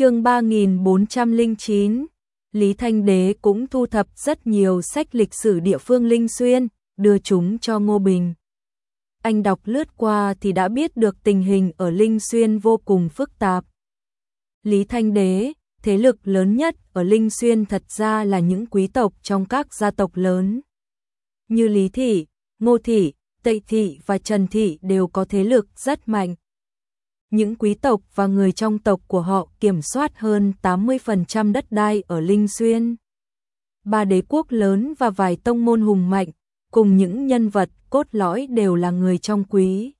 chương 3409, Lý Thanh Đế cũng thu thập rất nhiều sách lịch sử địa phương Linh Xuyên, đưa chúng cho Ngô Bình. Anh đọc lướt qua thì đã biết được tình hình ở Linh Xuyên vô cùng phức tạp. Lý Thanh Đế, thế lực lớn nhất ở Linh Xuyên thật ra là những quý tộc trong các gia tộc lớn. Như Lý Thị, Ngô Thị, Tây Thị và Trần Thị đều có thế lực rất mạnh. Những quý tộc và người trong tộc của họ kiểm soát hơn 80% đất đai ở Linh Xuyên. Ba đế quốc lớn và vài tông môn hùng mạnh, cùng những nhân vật cốt lõi đều là người trong quý.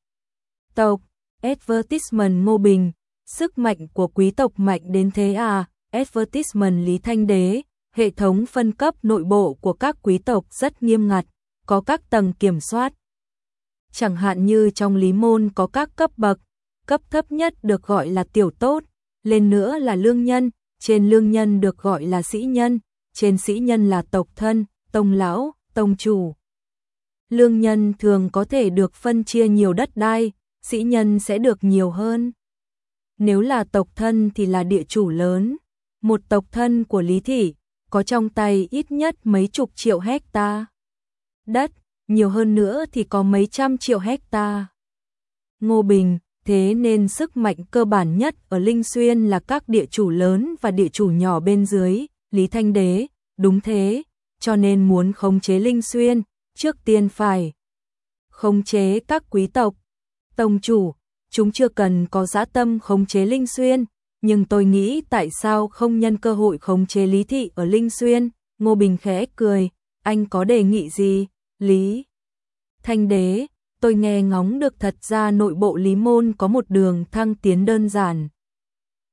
Tộc, Advertisement Ngô Bình, sức mạnh của quý tộc mạnh đến thế à, Advertisement Lý Thanh Đế, hệ thống phân cấp nội bộ của các quý tộc rất nghiêm ngặt, có các tầng kiểm soát. Chẳng hạn như trong Lý Môn có các cấp bậc, cấp thấp nhất được gọi là tiểu tốt, lên nữa là lương nhân, trên lương nhân được gọi là sĩ nhân, trên sĩ nhân là tộc thân, tông lão, tông chủ. Lương nhân thường có thể được phân chia nhiều đất đai, sĩ nhân sẽ được nhiều hơn. Nếu là tộc thân thì là địa chủ lớn. Một tộc thân của Lý Thị có trong tay ít nhất mấy chục triệu hecta đất, nhiều hơn nữa thì có mấy trăm triệu hecta. Ngô Bình, thế nên sức mạnh cơ bản nhất ở Linh Xuyên là các địa chủ lớn và địa chủ nhỏ bên dưới, Lý Thanh Đế, đúng thế, cho nên muốn khống chế Linh Xuyên, trước tiên phải khống chế các quý tộc, tông chủ, chúng chưa cần có dã tâm khống chế Linh Xuyên, nhưng tôi nghĩ tại sao không nhân cơ hội khống chế Lý Thị ở Linh Xuyên, Ngô Bình khẽ cười, anh có đề nghị gì, Lý Thanh Đế, tôi nghe ngóng được thật ra nội bộ Lý Môn có một đường thăng tiến đơn giản.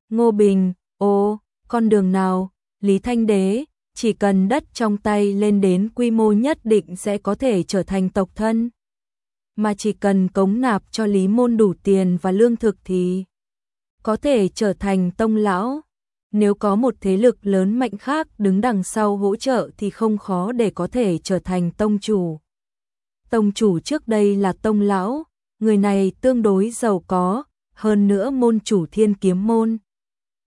Ngô Bình, ô, con đường nào, Lý Thanh Đế, chỉ cần đất trong tay lên đến quy mô nhất định sẽ có thể trở thành tộc thân. Mà chỉ cần cống nạp cho Lý Môn đủ tiền và lương thực thì có thể trở thành tông lão. Nếu có một thế lực lớn mạnh khác đứng đằng sau hỗ trợ thì không khó để có thể trở thành tông chủ. Tông chủ trước đây là tông lão, người này tương đối giàu có, hơn nữa môn chủ thiên kiếm môn.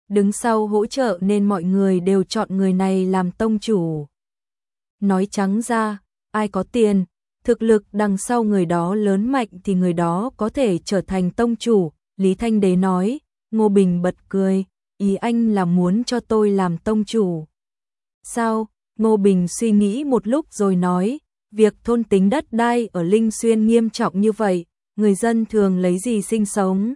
Đứng sau hỗ trợ nên mọi người đều chọn người này làm tông chủ. Nói trắng ra, ai có tiền, thực lực đằng sau người đó lớn mạnh thì người đó có thể trở thành tông chủ, Lý Thanh Đế nói, Ngô Bình bật cười, ý anh là muốn cho tôi làm tông chủ. Sao? Ngô Bình suy nghĩ một lúc rồi nói, việc thôn tính đất đai ở Linh Xuyên nghiêm trọng như vậy, người dân thường lấy gì sinh sống?